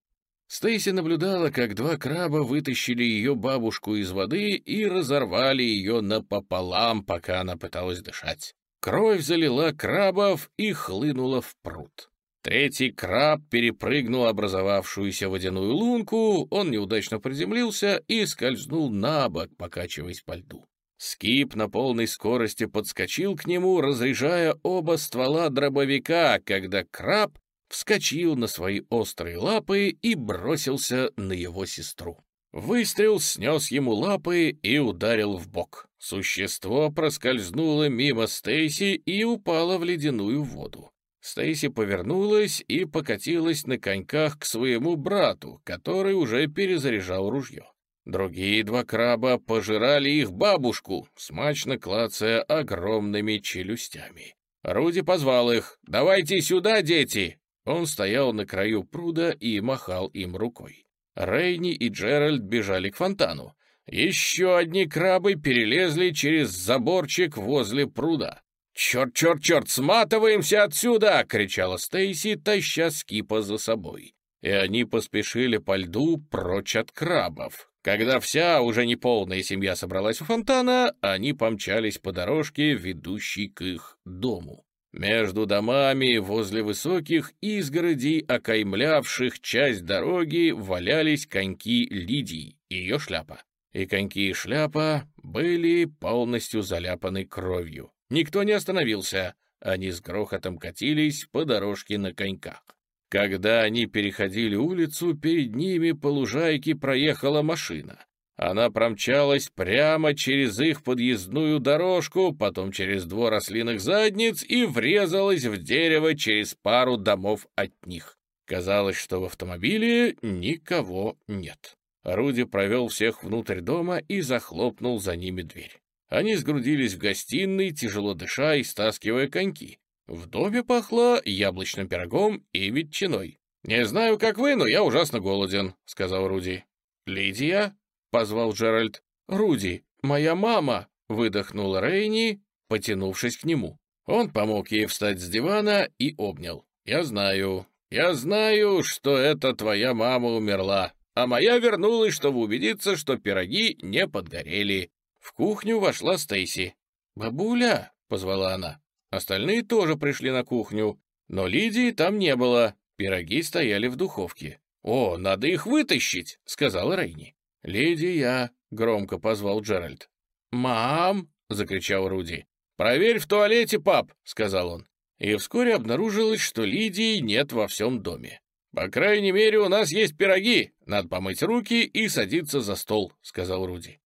Стейси наблюдала, как два краба вытащили ее бабушку из воды и разорвали ее напополам, пока она пыталась дышать. Кровь залила крабов и хлынула в пруд. Третий краб перепрыгнул образовавшуюся водяную лунку, он неудачно приземлился и скользнул на бок, покачиваясь по льду. Скип на полной скорости подскочил к нему, разряжая оба ствола дробовика, когда краб вскочил на свои острые лапы и бросился на его сестру. Выстрел снес ему лапы и ударил в бок. Существо проскользнуло мимо Стейси и упало в ледяную воду. Стейси повернулась и покатилась на коньках к своему брату, который уже перезаряжал ружье. Другие два краба пожирали их бабушку, смачно клацая огромными челюстями. Руди позвал их. «Давайте сюда, дети!» Он стоял на краю пруда и махал им рукой. Рейни и Джеральд бежали к фонтану. Еще одни крабы перелезли через заборчик возле пруда. «Черт, черт, черт, сматываемся отсюда!» — кричала Стейси, таща скипа за собой. И они поспешили по льду прочь от крабов. Когда вся уже неполная семья собралась у фонтана, они помчались по дорожке, ведущей к их дому. Между домами, возле высоких изгородей, окаймлявших часть дороги, валялись коньки Лидии, ее шляпа. и коньки и шляпа были полностью заляпаны кровью. Никто не остановился, они с грохотом катились по дорожке на коньках. Когда они переходили улицу, перед ними по лужайке проехала машина. Она промчалась прямо через их подъездную дорожку, потом через двор ослиных задниц и врезалась в дерево через пару домов от них. Казалось, что в автомобиле никого нет. Руди провел всех внутрь дома и захлопнул за ними дверь. Они сгрудились в гостиной, тяжело дыша и стаскивая коньки. В доме пахло яблочным пирогом и ветчиной. «Не знаю, как вы, но я ужасно голоден», — сказал Руди. «Лидия?» — позвал Джеральд. «Руди, моя мама!» — выдохнула Рейни, потянувшись к нему. Он помог ей встать с дивана и обнял. «Я знаю, я знаю, что это твоя мама умерла а моя вернулась, чтобы убедиться, что пироги не подгорели. В кухню вошла Стейси. «Бабуля!» — позвала она. Остальные тоже пришли на кухню, но Лидии там не было. Пироги стояли в духовке. «О, надо их вытащить!» — сказала Рейни. «Лидия!» — громко позвал Джеральд. «Мам!» — закричал Руди. «Проверь в туалете, пап!» — сказал он. И вскоре обнаружилось, что Лидии нет во всем доме. «По крайней мере, у нас есть пироги. Надо помыть руки и садиться за стол», — сказал Руди.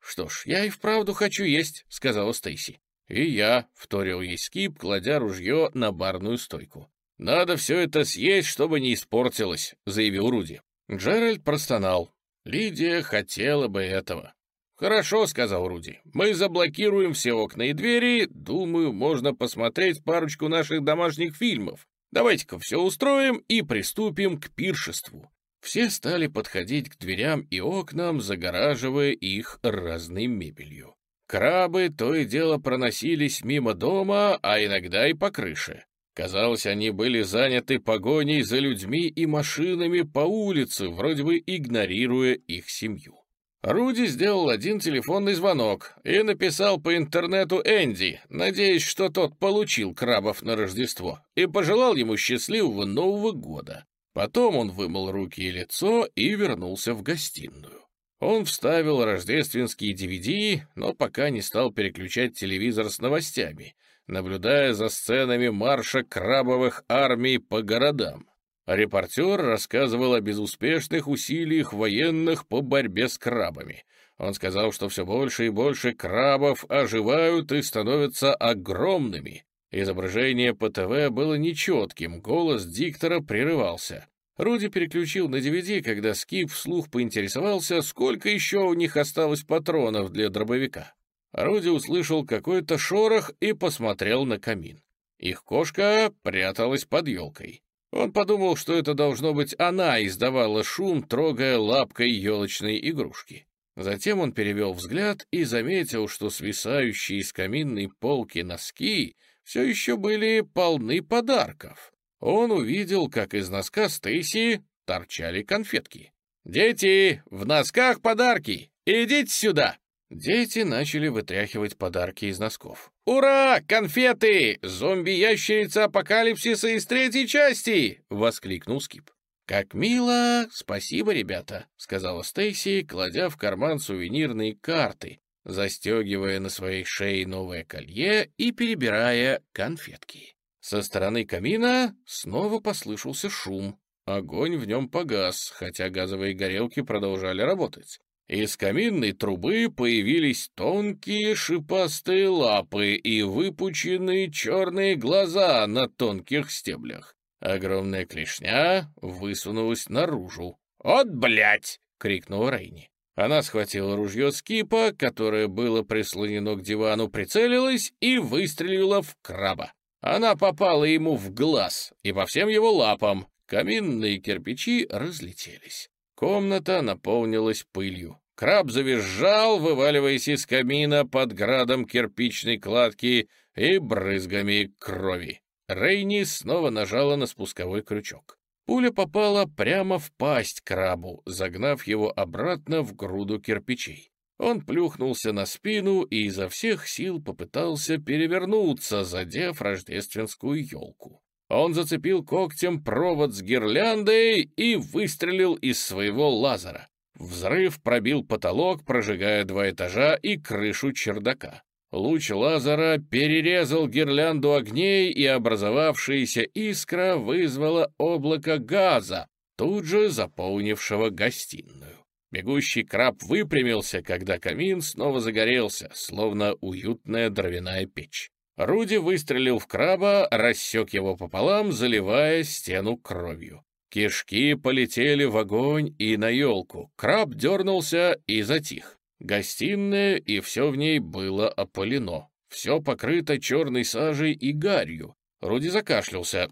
«Что ж, я и вправду хочу есть», — сказала Стейси. «И я», — вторил ей Скип, кладя ружье на барную стойку. «Надо все это съесть, чтобы не испортилось», — заявил Руди. Джеральд простонал. Лидия хотела бы этого. «Хорошо», — сказал Руди. «Мы заблокируем все окна и двери. Думаю, можно посмотреть парочку наших домашних фильмов. Давайте-ка все устроим и приступим к пиршеству». Все стали подходить к дверям и окнам, загораживая их разной мебелью. Крабы то и дело проносились мимо дома, а иногда и по крыше. Казалось, они были заняты погоней за людьми и машинами по улице, вроде бы игнорируя их семью. Руди сделал один телефонный звонок и написал по интернету Энди, надеясь, что тот получил крабов на Рождество, и пожелал ему счастливого Нового года. Потом он вымыл руки и лицо и вернулся в гостиную. Он вставил рождественские DVD, но пока не стал переключать телевизор с новостями, наблюдая за сценами марша крабовых армий по городам. Репортер рассказывал о безуспешных усилиях военных по борьбе с крабами. Он сказал, что все больше и больше крабов оживают и становятся огромными. Изображение по ТВ было нечетким, голос диктора прерывался. Руди переключил на DVD, когда Скип вслух поинтересовался, сколько еще у них осталось патронов для дробовика. Руди услышал какой-то шорох и посмотрел на камин. Их кошка пряталась под елкой. Он подумал, что это должно быть она издавала шум, трогая лапкой елочные игрушки. Затем он перевел взгляд и заметил, что свисающие из каминной полки носки все еще были полны подарков. Он увидел, как из носка Стейси торчали конфетки. «Дети, в носках подарки! Идите сюда!» Дети начали вытряхивать подарки из носков. «Ура! Конфеты! Зомби-ящерица апокалипсиса из третьей части!» — воскликнул Скип. «Как мило! Спасибо, ребята!» — сказала Стейси, кладя в карман сувенирные карты, застегивая на своей шее новое колье и перебирая конфетки. Со стороны камина снова послышался шум. Огонь в нем погас, хотя газовые горелки продолжали работать. Из каминной трубы появились тонкие шипастые лапы и выпученные черные глаза на тонких стеблях. Огромная клешня высунулась наружу. «От, блядь!» — крикнула Рейни. Она схватила ружье скипа, которое было прислонено к дивану, прицелилась и выстрелила в краба. Она попала ему в глаз и по всем его лапам. Каминные кирпичи разлетелись. Комната наполнилась пылью. Краб завизжал, вываливаясь из камина под градом кирпичной кладки и брызгами крови. Рейни снова нажала на спусковой крючок. Пуля попала прямо в пасть крабу, загнав его обратно в груду кирпичей. Он плюхнулся на спину и изо всех сил попытался перевернуться, задев рождественскую елку. Он зацепил когтем провод с гирляндой и выстрелил из своего лазера. Взрыв пробил потолок, прожигая два этажа и крышу чердака. Луч лазера перерезал гирлянду огней, и образовавшаяся искра вызвала облако газа, тут же заполнившего гостиную. Бегущий краб выпрямился, когда камин снова загорелся, словно уютная дровяная печь. Руди выстрелил в краба, рассек его пополам, заливая стену кровью. Кишки полетели в огонь и на елку. Краб дернулся и затих. Гостиная, и все в ней было опалено. Все покрыто черной сажей и гарью. Руди закашлялся.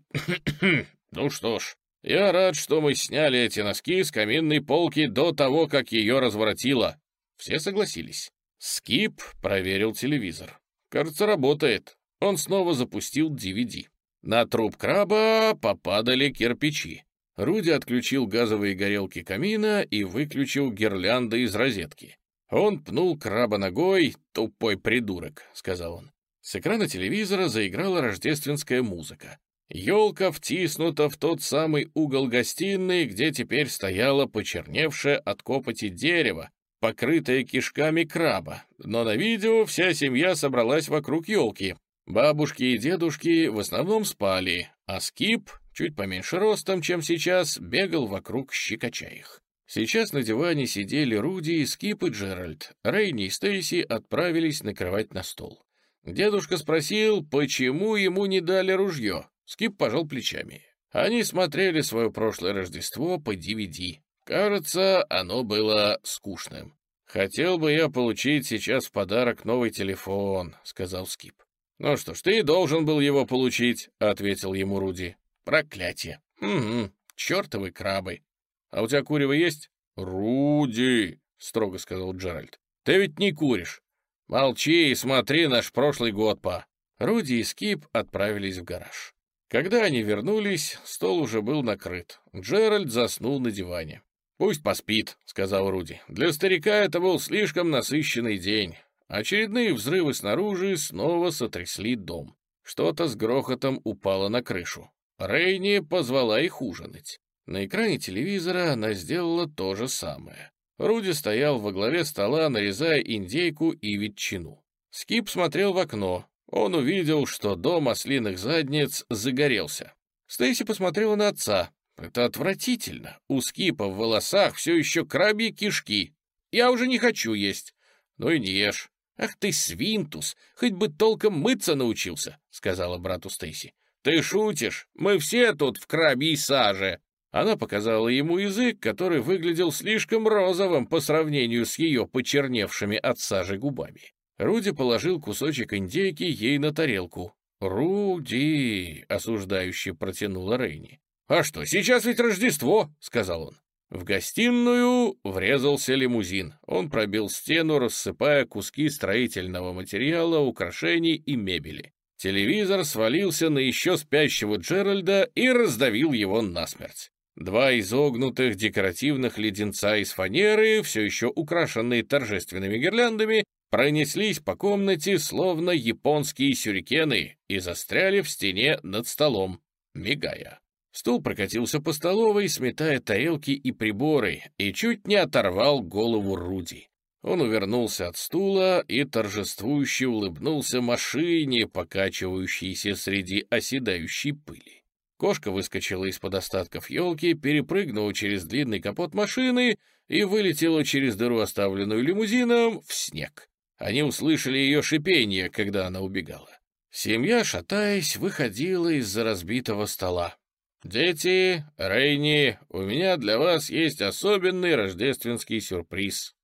«Ну что ж, я рад, что мы сняли эти носки с каминной полки до того, как ее разворотило». Все согласились. Скип проверил телевизор. Кажется, работает. Он снова запустил DVD. На труп краба попадали кирпичи. Руди отключил газовые горелки камина и выключил гирлянды из розетки. Он пнул краба ногой, тупой придурок, сказал он. С экрана телевизора заиграла рождественская музыка. Елка втиснута в тот самый угол гостиной, где теперь стояло почерневшее от копоти дерево, покрытое кишками краба. Но на видео вся семья собралась вокруг елки. Бабушки и дедушки в основном спали, а Скип, чуть поменьше ростом, чем сейчас, бегал вокруг щекоча их. Сейчас на диване сидели Руди, Скип и Джеральд. Рейни и Стейси отправились накрывать на стол. Дедушка спросил, почему ему не дали ружье. Скип пожал плечами. Они смотрели свое прошлое Рождество по DVD. Кажется, оно было скучным. «Хотел бы я получить сейчас в подарок новый телефон», — сказал Скип. «Ну что ж, ты должен был его получить», — ответил ему Руди. «Проклятие! Угу, чертовы крабы!» А у тебя курево есть?» «Руди!» — строго сказал Джеральд. «Ты ведь не куришь. Молчи и смотри наш прошлый год, па». Руди и Скип отправились в гараж. Когда они вернулись, стол уже был накрыт. Джеральд заснул на диване. «Пусть поспит», — сказал Руди. «Для старика это был слишком насыщенный день. Очередные взрывы снаружи снова сотрясли дом. Что-то с грохотом упало на крышу. Рейни позвала их ужинать. На экране телевизора она сделала то же самое. Руди стоял во главе стола, нарезая индейку и ветчину. Скип смотрел в окно. Он увидел, что дом ослиных задниц загорелся. Стейси посмотрела на отца. «Это отвратительно. У Скипа в волосах все еще крабьи кишки. Я уже не хочу есть». «Ну и не ешь». «Ах ты, свинтус, хоть бы толком мыться научился», — сказала брату Стейси. «Ты шутишь? Мы все тут в крабьей саже». Она показала ему язык, который выглядел слишком розовым по сравнению с ее почерневшими от сажи губами. Руди положил кусочек индейки ей на тарелку. «Руди!» — осуждающе протянула Рейни. «А что, сейчас ведь Рождество!» — сказал он. В гостиную врезался лимузин. Он пробил стену, рассыпая куски строительного материала, украшений и мебели. Телевизор свалился на еще спящего Джеральда и раздавил его насмерть. Два изогнутых декоративных леденца из фанеры, все еще украшенные торжественными гирляндами, пронеслись по комнате, словно японские сюрикены, и застряли в стене над столом, мигая. Стул прокатился по столовой, сметая тарелки и приборы, и чуть не оторвал голову Руди. Он увернулся от стула и торжествующе улыбнулся машине, покачивающейся среди оседающей пыли. Кошка выскочила из-под остатков елки, перепрыгнула через длинный капот машины и вылетела через дыру, оставленную лимузином, в снег. Они услышали ее шипение, когда она убегала. Семья, шатаясь, выходила из-за разбитого стола. «Дети, Рейни, у меня для вас есть особенный рождественский сюрприз».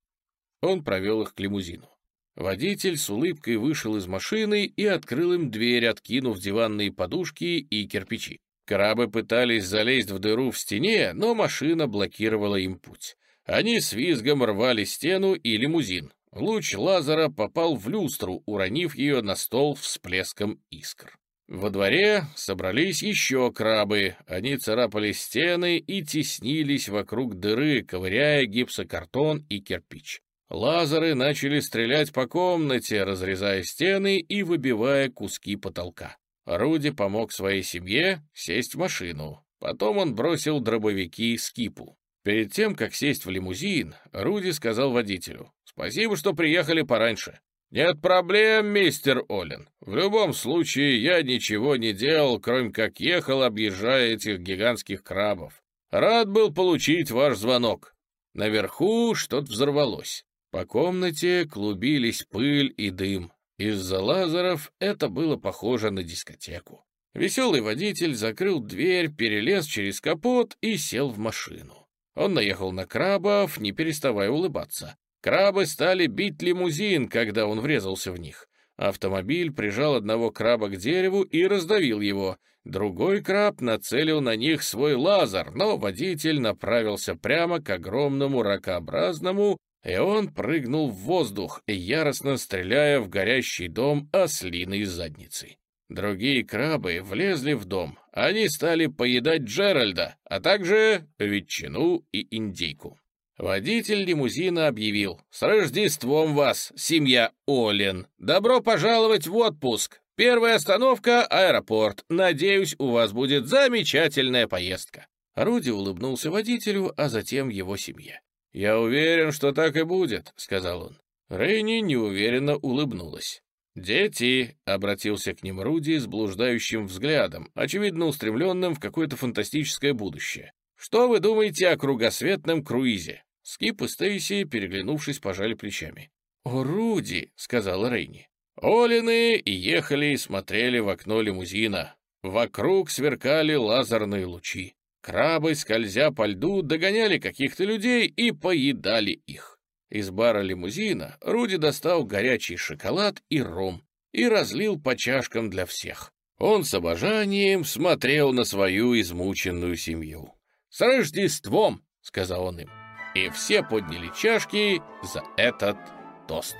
Он провел их к лимузину. Водитель с улыбкой вышел из машины и открыл им дверь, откинув диванные подушки и кирпичи. Крабы пытались залезть в дыру в стене, но машина блокировала им путь. Они с визгом рвали стену и лимузин. Луч лазера попал в люстру, уронив ее на стол всплеском искр. Во дворе собрались еще крабы. Они царапали стены и теснились вокруг дыры, ковыряя гипсокартон и кирпич. Лазеры начали стрелять по комнате, разрезая стены и выбивая куски потолка. Руди помог своей семье сесть в машину. Потом он бросил дробовики Скипу. Перед тем, как сесть в лимузин, Руди сказал водителю, «Спасибо, что приехали пораньше». «Нет проблем, мистер Оллен. В любом случае, я ничего не делал, кроме как ехал, объезжая этих гигантских крабов. Рад был получить ваш звонок». Наверху что-то взорвалось. По комнате клубились пыль и дым. Из-за лазеров это было похоже на дискотеку. Веселый водитель закрыл дверь, перелез через капот и сел в машину. Он наехал на крабов, не переставая улыбаться. Крабы стали бить лимузин, когда он врезался в них. Автомобиль прижал одного краба к дереву и раздавил его. Другой краб нацелил на них свой лазер, но водитель направился прямо к огромному ракообразному, и он прыгнул в воздух, яростно стреляя в горящий дом ослиной задницей. Другие крабы влезли в дом. Они стали поедать Джеральда, а также ветчину и индейку. Водитель лимузина объявил «С Рождеством вас, семья Олен! Добро пожаловать в отпуск! Первая остановка — аэропорт. Надеюсь, у вас будет замечательная поездка». Руди улыбнулся водителю, а затем его семье. «Я уверен, что так и будет», — сказал он. Рейни неуверенно улыбнулась. «Дети!» — обратился к ним Руди с блуждающим взглядом, очевидно устремленным в какое-то фантастическое будущее. «Что вы думаете о кругосветном круизе?» Скип и Стейси, переглянувшись, пожали плечами. «О, Руди!» — сказала Рейни. Олины ехали и смотрели в окно лимузина. Вокруг сверкали лазерные лучи. Крабы, скользя по льду, догоняли каких-то людей и поедали их. Из бара лимузина Руди достал горячий шоколад и ром и разлил по чашкам для всех. Он с обожанием смотрел на свою измученную семью. «С Рождеством!» — сказал он им. И все подняли чашки за этот тост.